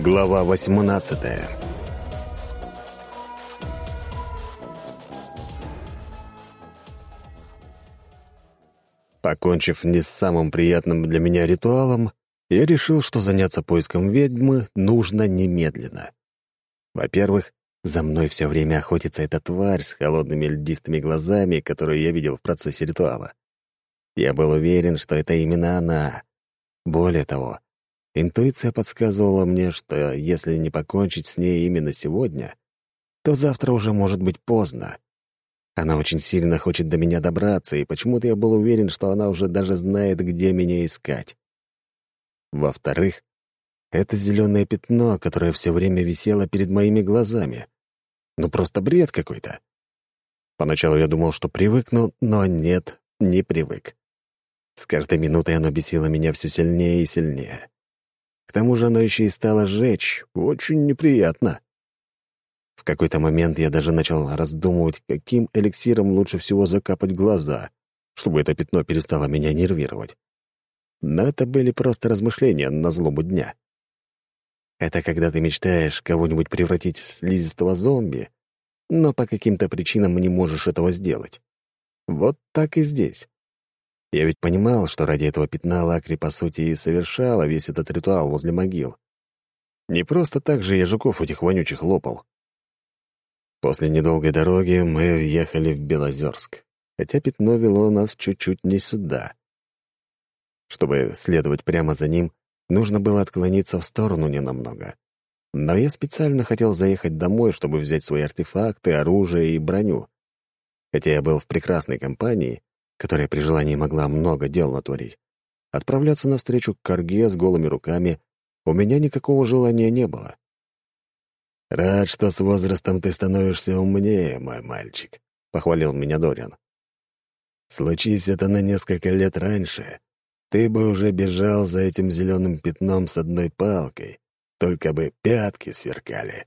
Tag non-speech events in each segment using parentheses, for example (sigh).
Глава 18 Покончив не с самым приятным для меня ритуалом, я решил, что заняться поиском ведьмы нужно немедленно. Во-первых, за мной все время охотится эта тварь с холодными льдистыми глазами, которую я видел в процессе ритуала. Я был уверен, что это именно она. Более того, интуиция подсказывала мне, что если не покончить с ней именно сегодня, то завтра уже может быть поздно. Она очень сильно хочет до меня добраться, и почему-то я был уверен, что она уже даже знает, где меня искать. Во-вторых, это зеленое пятно, которое все время висело перед моими глазами. Ну, просто бред какой-то. Поначалу я думал, что привыкну, но нет, не привык. С каждой минутой оно бесило меня все сильнее и сильнее. К тому же оно еще и стало жечь. Очень неприятно. В какой-то момент я даже начал раздумывать, каким эликсиром лучше всего закапать глаза, чтобы это пятно перестало меня нервировать. Но это были просто размышления на злобу дня. Это когда ты мечтаешь кого-нибудь превратить в слизистого зомби, но по каким-то причинам не можешь этого сделать. Вот так и здесь. Я ведь понимал, что ради этого пятна Лакри, по сути, и совершала весь этот ритуал возле могил. Не просто так же я жуков этих вонючих лопал. После недолгой дороги мы въехали в Белозерск, хотя пятно вело нас чуть-чуть не сюда. Чтобы следовать прямо за ним, нужно было отклониться в сторону ненамного. Но я специально хотел заехать домой, чтобы взять свои артефакты, оружие и броню. Хотя я был в прекрасной компании, которая при желании могла много дел натворить. Отправляться навстречу к Карге с голыми руками у меня никакого желания не было. «Рад, что с возрастом ты становишься умнее, мой мальчик», — похвалил меня Дориан. «Случись это на несколько лет раньше, ты бы уже бежал за этим зеленым пятном с одной палкой, только бы пятки сверкали».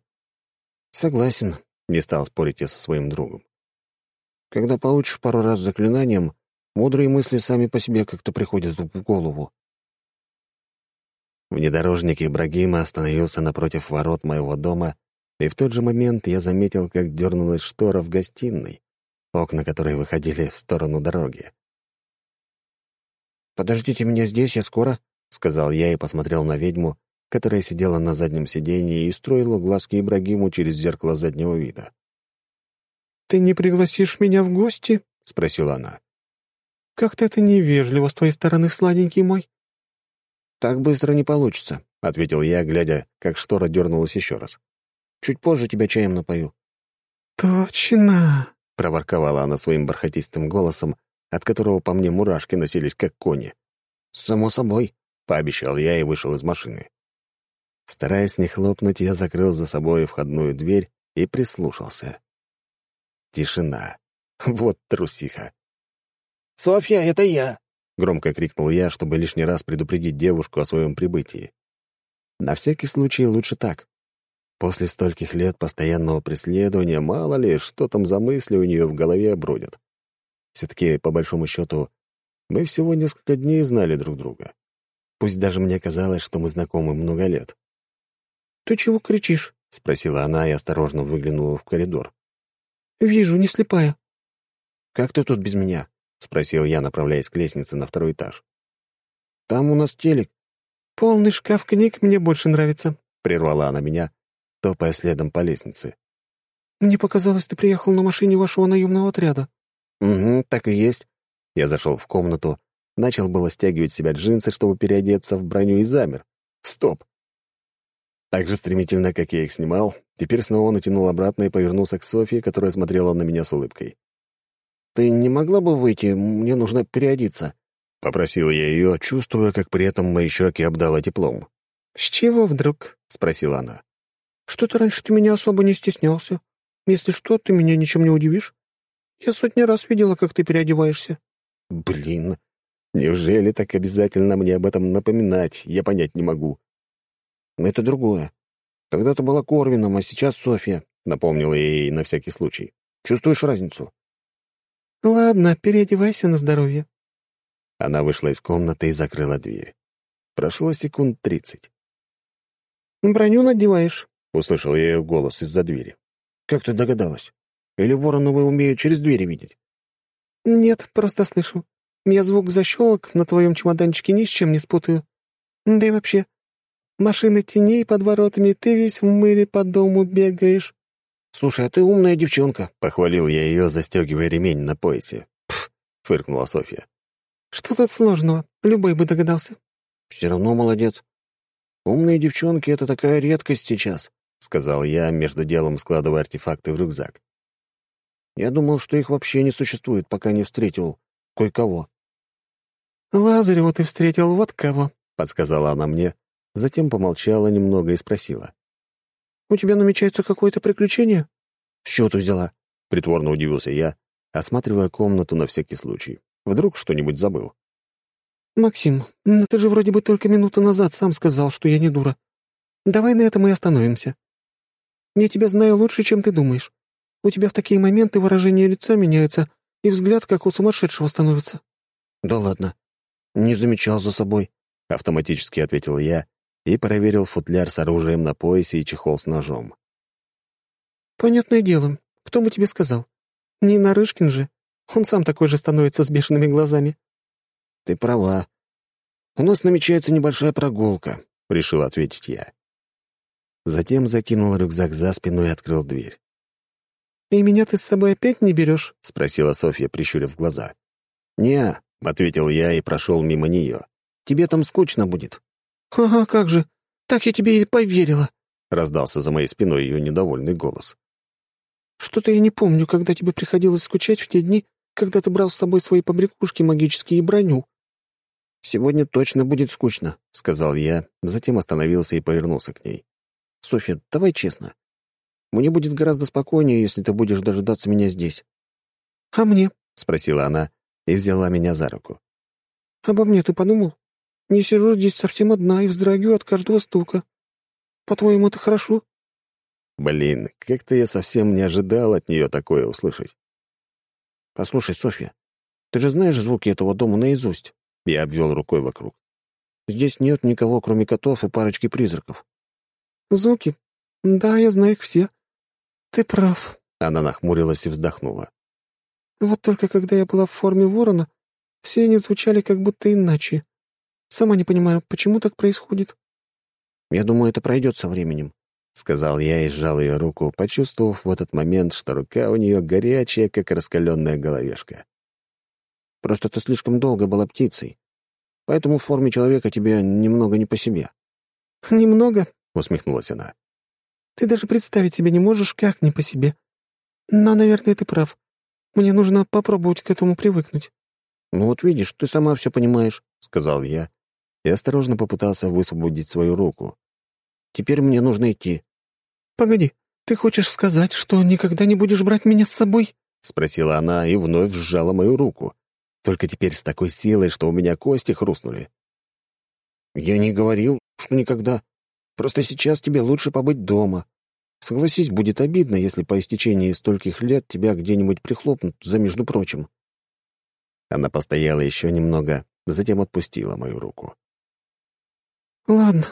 «Согласен», — не стал спорить я со своим другом. «Когда получишь пару раз заклинанием, Мудрые мысли сами по себе как-то приходят в голову. Внедорожник Ибрагима остановился напротив ворот моего дома, и в тот же момент я заметил, как дернулась штора в гостиной, окна которой выходили в сторону дороги. «Подождите меня здесь, я скоро», — сказал я и посмотрел на ведьму, которая сидела на заднем сиденье и строила глазки Ибрагиму через зеркало заднего вида. «Ты не пригласишь меня в гости?» — спросила она. «Как-то это невежливо с твоей стороны, сладенький мой». «Так быстро не получится», — ответил я, глядя, как штора дернулась еще раз. «Чуть позже тебя чаем напою». «Точно!» — проворковала она своим бархатистым голосом, от которого по мне мурашки носились, как кони. «Само собой», — пообещал я и вышел из машины. Стараясь не хлопнуть, я закрыл за собой входную дверь и прислушался. Тишина. Вот трусиха. «Софья, это я!» — громко крикнул я, чтобы лишний раз предупредить девушку о своем прибытии. На всякий случай лучше так. После стольких лет постоянного преследования мало ли, что там за мысли у нее в голове бродят. Все-таки, по большому счету, мы всего несколько дней знали друг друга. Пусть даже мне казалось, что мы знакомы много лет. «Ты чего кричишь?» — спросила она и осторожно выглянула в коридор. «Вижу, не слепая». «Как ты тут без меня?» — спросил я, направляясь к лестнице на второй этаж. «Там у нас телек». «Полный шкаф книг мне больше нравится», — прервала она меня, топая следом по лестнице. «Мне показалось, ты приехал на машине вашего наемного отряда». «Угу, так и есть». Я зашел в комнату, начал было стягивать с себя джинсы, чтобы переодеться в броню, и замер. Стоп! Так же стремительно, как я их снимал, теперь снова натянул обратно и повернулся к Софье, которая смотрела на меня с улыбкой. «Ты не могла бы выйти? Мне нужно переодеться». Попросил я ее, чувствуя, как при этом мои щеки обдало теплом. «С чего вдруг?» — спросила она. «Что-то раньше ты меня особо не стеснялся. Если что, ты меня ничем не удивишь. Я сотни раз видела, как ты переодеваешься». «Блин, неужели так обязательно мне об этом напоминать? Я понять не могу». «Это другое. Тогда ты была Корвином, а сейчас Софья», — напомнила я ей на всякий случай. «Чувствуешь разницу?» «Ладно, переодевайся на здоровье». Она вышла из комнаты и закрыла дверь. Прошло секунд тридцать. «Броню надеваешь?» — услышал я ее голос из-за двери. «Как ты догадалась? Или вороновы умеют через двери видеть?» «Нет, просто слышу. Я звук защелок на твоем чемоданчике ни с чем не спутаю. Да и вообще, машины теней под воротами, ты весь в мыле по дому бегаешь». «Слушай, а ты умная девчонка», — похвалил я ее, застегивая ремень на поясе. «Пф», — фыркнула Софья. «Что тут сложного? Любой бы догадался». «Все равно молодец. Умные девчонки — это такая редкость сейчас», — сказал я, между делом складывая артефакты в рюкзак. «Я думал, что их вообще не существует, пока не встретил кое-кого». «Лазареву ты встретил вот кого», — подсказала она мне, затем помолчала немного и спросила. «У тебя намечается какое-то приключение?» «С чего ты взяла?» — притворно удивился я, осматривая комнату на всякий случай. Вдруг что-нибудь забыл. «Максим, ну ты же вроде бы только минуту назад сам сказал, что я не дура. Давай на этом и остановимся. Я тебя знаю лучше, чем ты думаешь. У тебя в такие моменты выражение лица меняется, и взгляд как у сумасшедшего становится». «Да ладно. Не замечал за собой», — автоматически ответил я и проверил футляр с оружием на поясе и чехол с ножом. «Понятное дело. Кто бы тебе сказал? Не Нарышкин же. Он сам такой же становится с бешеными глазами». «Ты права. У нас намечается небольшая прогулка», — решил ответить я. Затем закинул рюкзак за спину и открыл дверь. «И меня ты с собой опять не берешь?» — спросила Софья, прищурив глаза. «Не», — ответил я и прошел мимо нее. «Тебе там скучно будет». «Ага, как же! Так я тебе и поверила!» — раздался за моей спиной ее недовольный голос. «Что-то я не помню, когда тебе приходилось скучать в те дни, когда ты брал с собой свои побрякушки магические и броню». «Сегодня точно будет скучно», — сказал я, затем остановился и повернулся к ней. «Софья, давай честно. Мне будет гораздо спокойнее, если ты будешь дожидаться меня здесь». «А мне?» — спросила она и взяла меня за руку. «Обо мне ты подумал? Не сижу здесь совсем одна и вздрагиваю от каждого стука. По-твоему, это хорошо?» Блин, как-то я совсем не ожидал от нее такое услышать. «Послушай, Софья, ты же знаешь звуки этого дома наизусть?» Я обвел рукой вокруг. «Здесь нет никого, кроме котов и парочки призраков». «Звуки? Да, я знаю их все. Ты прав». Она нахмурилась и вздохнула. «Вот только когда я была в форме ворона, все они звучали как будто иначе. Сама не понимаю, почему так происходит». «Я думаю, это пройдет со временем», — сказал я и сжал ее руку, почувствовав в этот момент, что рука у нее горячая, как раскаленная головешка. Просто ты слишком долго была птицей. Поэтому в форме человека тебе немного не по себе». (laughs) «Немного?» — усмехнулась она. «Ты даже представить себе не можешь, как не по себе. Но, наверное, ты прав. Мне нужно попробовать к этому привыкнуть». «Ну вот видишь, ты сама все понимаешь», — сказал я и осторожно попытался высвободить свою руку. «Теперь мне нужно идти». «Погоди, ты хочешь сказать, что никогда не будешь брать меня с собой?» — спросила она и вновь сжала мою руку только теперь с такой силой, что у меня кости хрустнули. «Я не говорил, что никогда. Просто сейчас тебе лучше побыть дома. Согласись, будет обидно, если по истечении стольких лет тебя где-нибудь прихлопнут за между прочим». Она постояла еще немного, затем отпустила мою руку. «Ладно.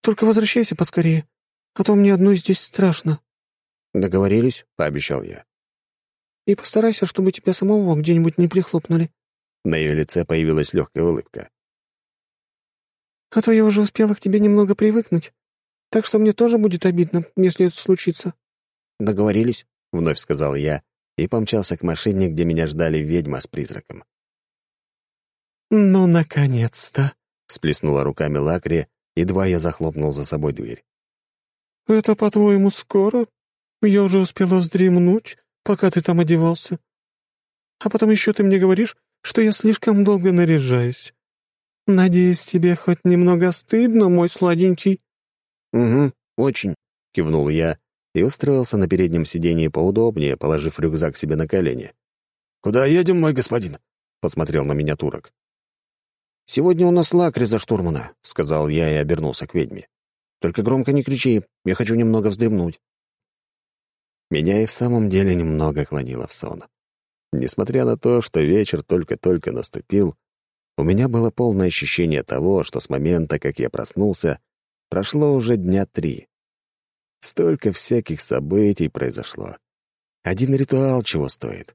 Только возвращайся поскорее, а то мне одной здесь страшно». «Договорились?» — пообещал я. И постарайся, чтобы тебя самого где-нибудь не прихлопнули». На ее лице появилась легкая улыбка. «А то я уже успела к тебе немного привыкнуть, так что мне тоже будет обидно, если это случится». «Договорились?» — вновь сказал я и помчался к машине, где меня ждали ведьма с призраком. «Ну, наконец-то!» — сплеснула руками Лакри, едва я захлопнул за собой дверь. «Это, по-твоему, скоро? Я уже успела вздремнуть, пока ты там одевался. А потом еще ты мне говоришь, что я слишком долго наряжаюсь. Надеюсь, тебе хоть немного стыдно, мой сладенький?» «Угу, очень», — кивнул я и устроился на переднем сидении поудобнее, положив рюкзак себе на колени. «Куда едем, мой господин?» — посмотрел на меня турок. «Сегодня у нас лакри за штурмана», — сказал я и обернулся к ведьме. «Только громко не кричи, я хочу немного вздремнуть». Меня и в самом деле немного клонило в сон. Несмотря на то, что вечер только-только наступил, у меня было полное ощущение того, что с момента, как я проснулся, прошло уже дня три. Столько всяких событий произошло. Один ритуал чего стоит.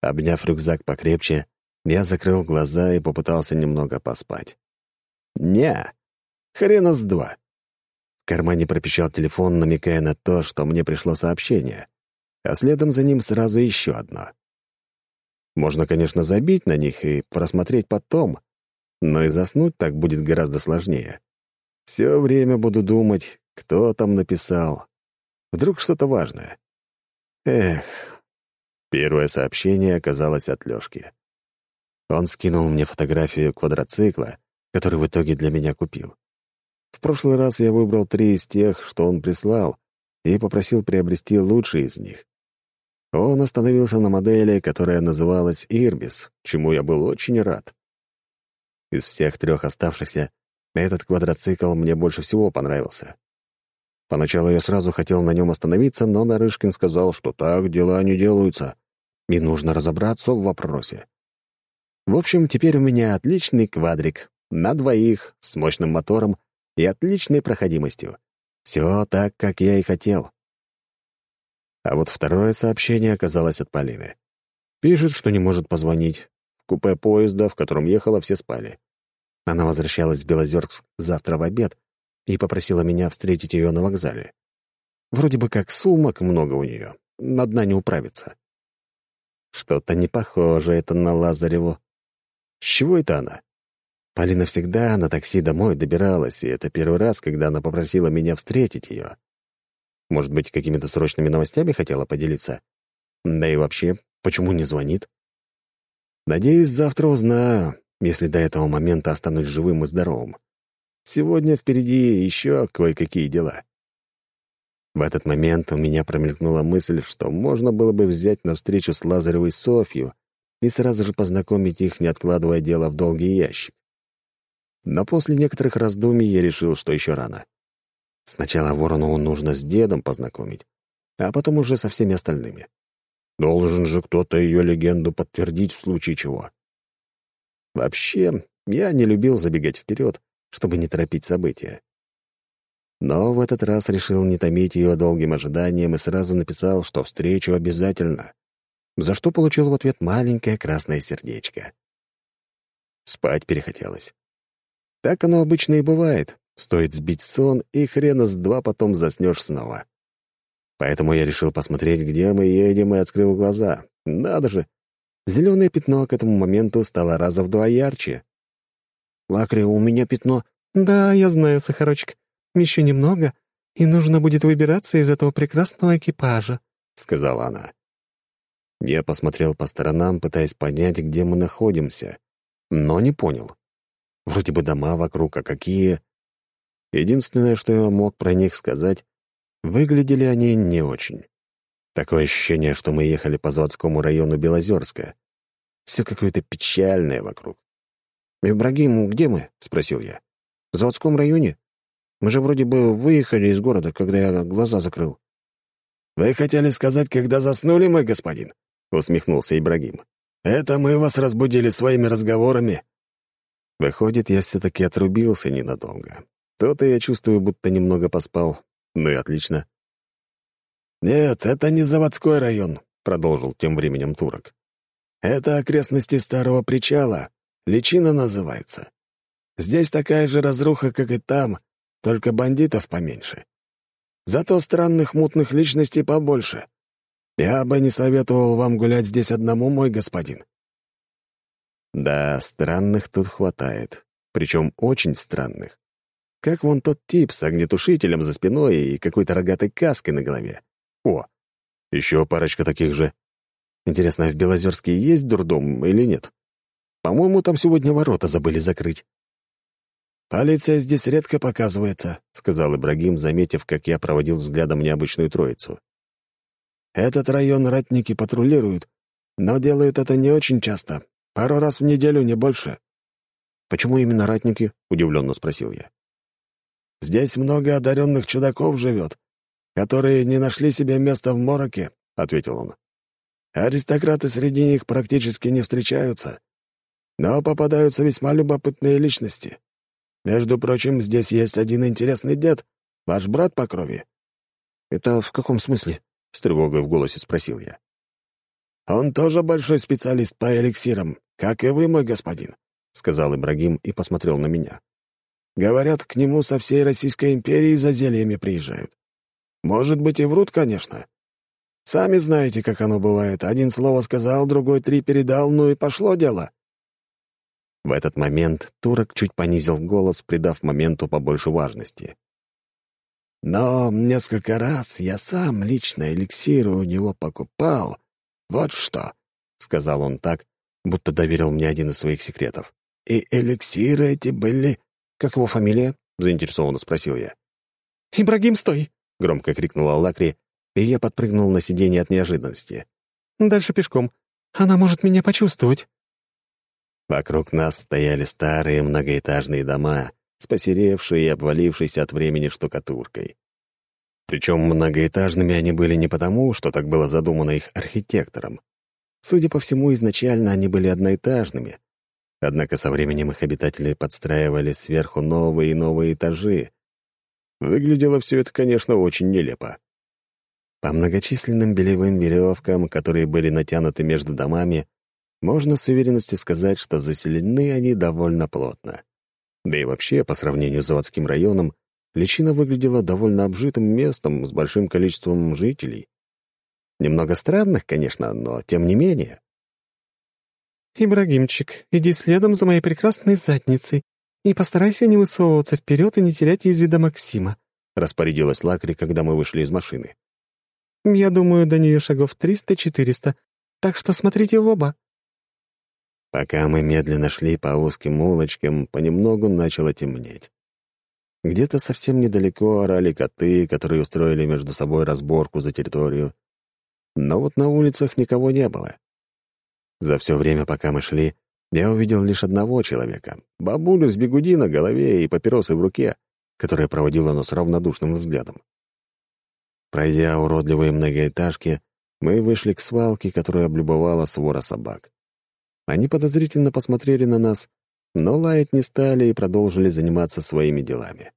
Обняв рюкзак покрепче, я закрыл глаза и попытался немного поспать. Не, хрена с два. В кармане пропищал телефон, намекая на то, что мне пришло сообщение, а следом за ним сразу еще одно. Можно, конечно, забить на них и просмотреть потом, но и заснуть так будет гораздо сложнее. Все время буду думать, кто там написал. Вдруг что-то важное. Эх. Первое сообщение оказалось от Лёшки. Он скинул мне фотографию квадроцикла, который в итоге для меня купил. В прошлый раз я выбрал три из тех, что он прислал, и попросил приобрести лучшие из них. Он остановился на модели, которая называлась «Ирбис», чему я был очень рад. Из всех трех оставшихся этот квадроцикл мне больше всего понравился. Поначалу я сразу хотел на нем остановиться, но Нарышкин сказал, что так дела не делаются, и нужно разобраться в вопросе. В общем, теперь у меня отличный квадрик, на двоих, с мощным мотором и отличной проходимостью. Все так, как я и хотел. А вот второе сообщение оказалось от Полины. Пишет, что не может позвонить. В купе поезда, в котором ехала, все спали. Она возвращалась в Белозерск завтра в обед и попросила меня встретить ее на вокзале. Вроде бы как сумок много у нее, на дна не управится. Что-то не похоже это на Лазареву. С чего это она? Полина всегда на такси домой добиралась, и это первый раз, когда она попросила меня встретить ее. Может быть, какими-то срочными новостями хотела поделиться? Да и вообще, почему не звонит? Надеюсь, завтра узнаю, если до этого момента останусь живым и здоровым. Сегодня впереди еще кое-какие дела. В этот момент у меня промелькнула мысль, что можно было бы взять на встречу с Лазаревой Софью и сразу же познакомить их, не откладывая дело в долгий ящик. Но после некоторых раздумий я решил, что еще рано. Сначала Воронову нужно с дедом познакомить, а потом уже со всеми остальными. Должен же кто-то ее легенду подтвердить в случае чего. Вообще, я не любил забегать вперед, чтобы не торопить события. Но в этот раз решил не томить ее долгим ожиданием и сразу написал, что встречу обязательно, за что получил в ответ маленькое красное сердечко. Спать перехотелось. Так оно обычно и бывает. Стоит сбить сон, и хрена с два потом заснешь снова. Поэтому я решил посмотреть, где мы едем, и открыл глаза. Надо же! Зеленое пятно к этому моменту стало раза в два ярче. «Лакри, у меня пятно». «Да, я знаю, Сахарочек. Еще немного, и нужно будет выбираться из этого прекрасного экипажа», — сказала она. Я посмотрел по сторонам, пытаясь понять, где мы находимся, но не понял. Вроде бы дома вокруг, а какие... Единственное, что я мог про них сказать, выглядели они не очень. Такое ощущение, что мы ехали по заводскому району Белозерска. Все какое-то печальное вокруг. «Ибрагим, где мы?» — спросил я. «В заводском районе? Мы же вроде бы выехали из города, когда я глаза закрыл». «Вы хотели сказать, когда заснули, мой господин?» — усмехнулся Ибрагим. «Это мы вас разбудили своими разговорами. Выходит, я все-таки отрубился ненадолго. То-то я чувствую, будто немного поспал. Ну и отлично. «Нет, это не заводской район», — продолжил тем временем турок. «Это окрестности старого причала. Личина называется. Здесь такая же разруха, как и там, только бандитов поменьше. Зато странных мутных личностей побольше. Я бы не советовал вам гулять здесь одному, мой господин. Да, странных тут хватает. Причем очень странных. Как вон тот тип с огнетушителем за спиной и какой-то рогатой каской на голове. О, еще парочка таких же. Интересно, в Белозерске есть дурдом или нет? По-моему, там сегодня ворота забыли закрыть. «Полиция здесь редко показывается», — сказал Ибрагим, заметив, как я проводил взглядом необычную троицу. «Этот район ратники патрулируют, но делают это не очень часто, Пару раз в неделю, не больше». «Почему именно ратники?» — удивленно спросил я. «Здесь много одаренных чудаков живет, которые не нашли себе места в мороке», — ответил он. «Аристократы среди них практически не встречаются, но попадаются весьма любопытные личности. Между прочим, здесь есть один интересный дед, ваш брат по крови». «Это в каком смысле?» — с тревогой в голосе спросил я. «Он тоже большой специалист по эликсирам, как и вы, мой господин», — сказал Ибрагим и посмотрел на меня. «Говорят, к нему со всей Российской империи за зельями приезжают. Может быть, и врут, конечно. Сами знаете, как оно бывает. Один слово сказал, другой три передал, ну и пошло дело». В этот момент турок чуть понизил голос, придав моменту побольше важности. «Но несколько раз я сам лично эликсиры у него покупал. Вот что», — сказал он так, будто доверил мне один из своих секретов. «И эликсиры эти были...» «Как его фамилия?» — заинтересованно спросил я. «Ибрагим, стой!» — громко крикнула Лакри, и я подпрыгнул на сиденье от неожиданности. «Дальше пешком. Она может меня почувствовать». Вокруг нас стояли старые многоэтажные дома с посеревшей и обвалившейся от времени штукатуркой. Причем многоэтажными они были не потому, что так было задумано их архитектором. Судя по всему, изначально они были одноэтажными. Однако со временем их обитатели подстраивали сверху новые и новые этажи. Выглядело все это, конечно, очень нелепо. По многочисленным белевым веревкам, которые были натянуты между домами, можно с уверенностью сказать, что заселены они довольно плотно. Да и вообще, по сравнению с заводским районом, личина выглядела довольно обжитым местом с большим количеством жителей. Немного странных, конечно, но тем не менее. «Ибрагимчик, иди следом за моей прекрасной задницей и постарайся не высовываться вперед и не терять из вида Максима», — распорядилась Лакри, когда мы вышли из машины. «Я думаю, до нее шагов триста-четыреста, так что смотрите в оба». Пока мы медленно шли по узким улочкам, понемногу начало темнеть. Где-то совсем недалеко орали коты, которые устроили между собой разборку за территорию. Но вот на улицах никого не было. За все время, пока мы шли, я увидел лишь одного человека — бабулю с бегуди на голове и папиросы в руке, которая проводила нас равнодушным взглядом. Пройдя уродливые многоэтажки, мы вышли к свалке, которая облюбовала свора собак. Они подозрительно посмотрели на нас, но лаять не стали и продолжили заниматься своими делами.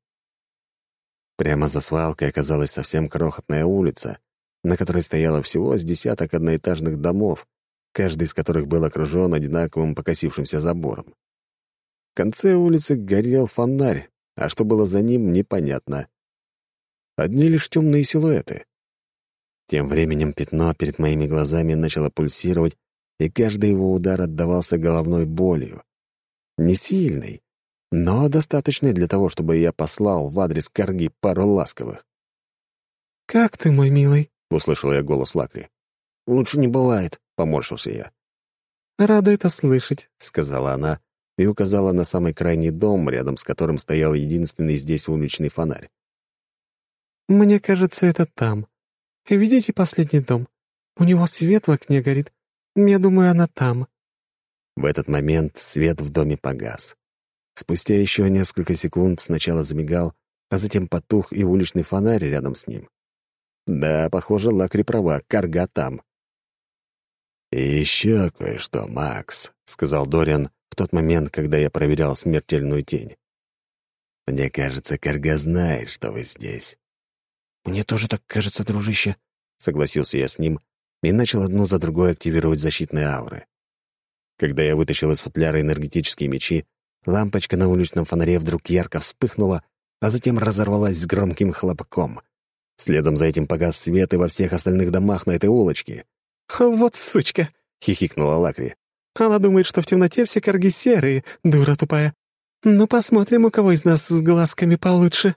Прямо за свалкой оказалась совсем крохотная улица, на которой стояло всего с десяток одноэтажных домов, каждый из которых был окружен одинаковым покосившимся забором. В конце улицы горел фонарь, а что было за ним, непонятно. Одни лишь темные силуэты. Тем временем пятно перед моими глазами начало пульсировать и каждый его удар отдавался головной болью. Не сильный, но достаточный для того, чтобы я послал в адрес Карги пару ласковых. «Как ты, мой милый?» — услышал я голос Лакри. «Лучше не бывает», — поморщился я. «Рада это слышать», — сказала она и указала на самый крайний дом, рядом с которым стоял единственный здесь уличный фонарь. «Мне кажется, это там. Видите последний дом? У него свет в окне горит, я думаю, она там». В этот момент свет в доме погас. Спустя еще несколько секунд сначала замигал, а затем потух и уличный фонарь рядом с ним. Да, похоже, Лакри права, карга там. «И еще кое-что, Макс», — сказал Дориан в тот момент, когда я проверял смертельную тень. «Мне кажется, Карга знает, что вы здесь». «Мне тоже так кажется, дружище», — согласился я с ним и начал одну за другой активировать защитные ауры. Когда я вытащил из футляра энергетические мечи, лампочка на уличном фонаре вдруг ярко вспыхнула, а затем разорвалась с громким хлопком. Следом за этим погас свет и во всех остальных домах на этой улочке. «Вот сучка!» — хихикнула Лакри. «Она думает, что в темноте все корги серые, дура тупая. Ну, посмотрим, у кого из нас с глазками получше».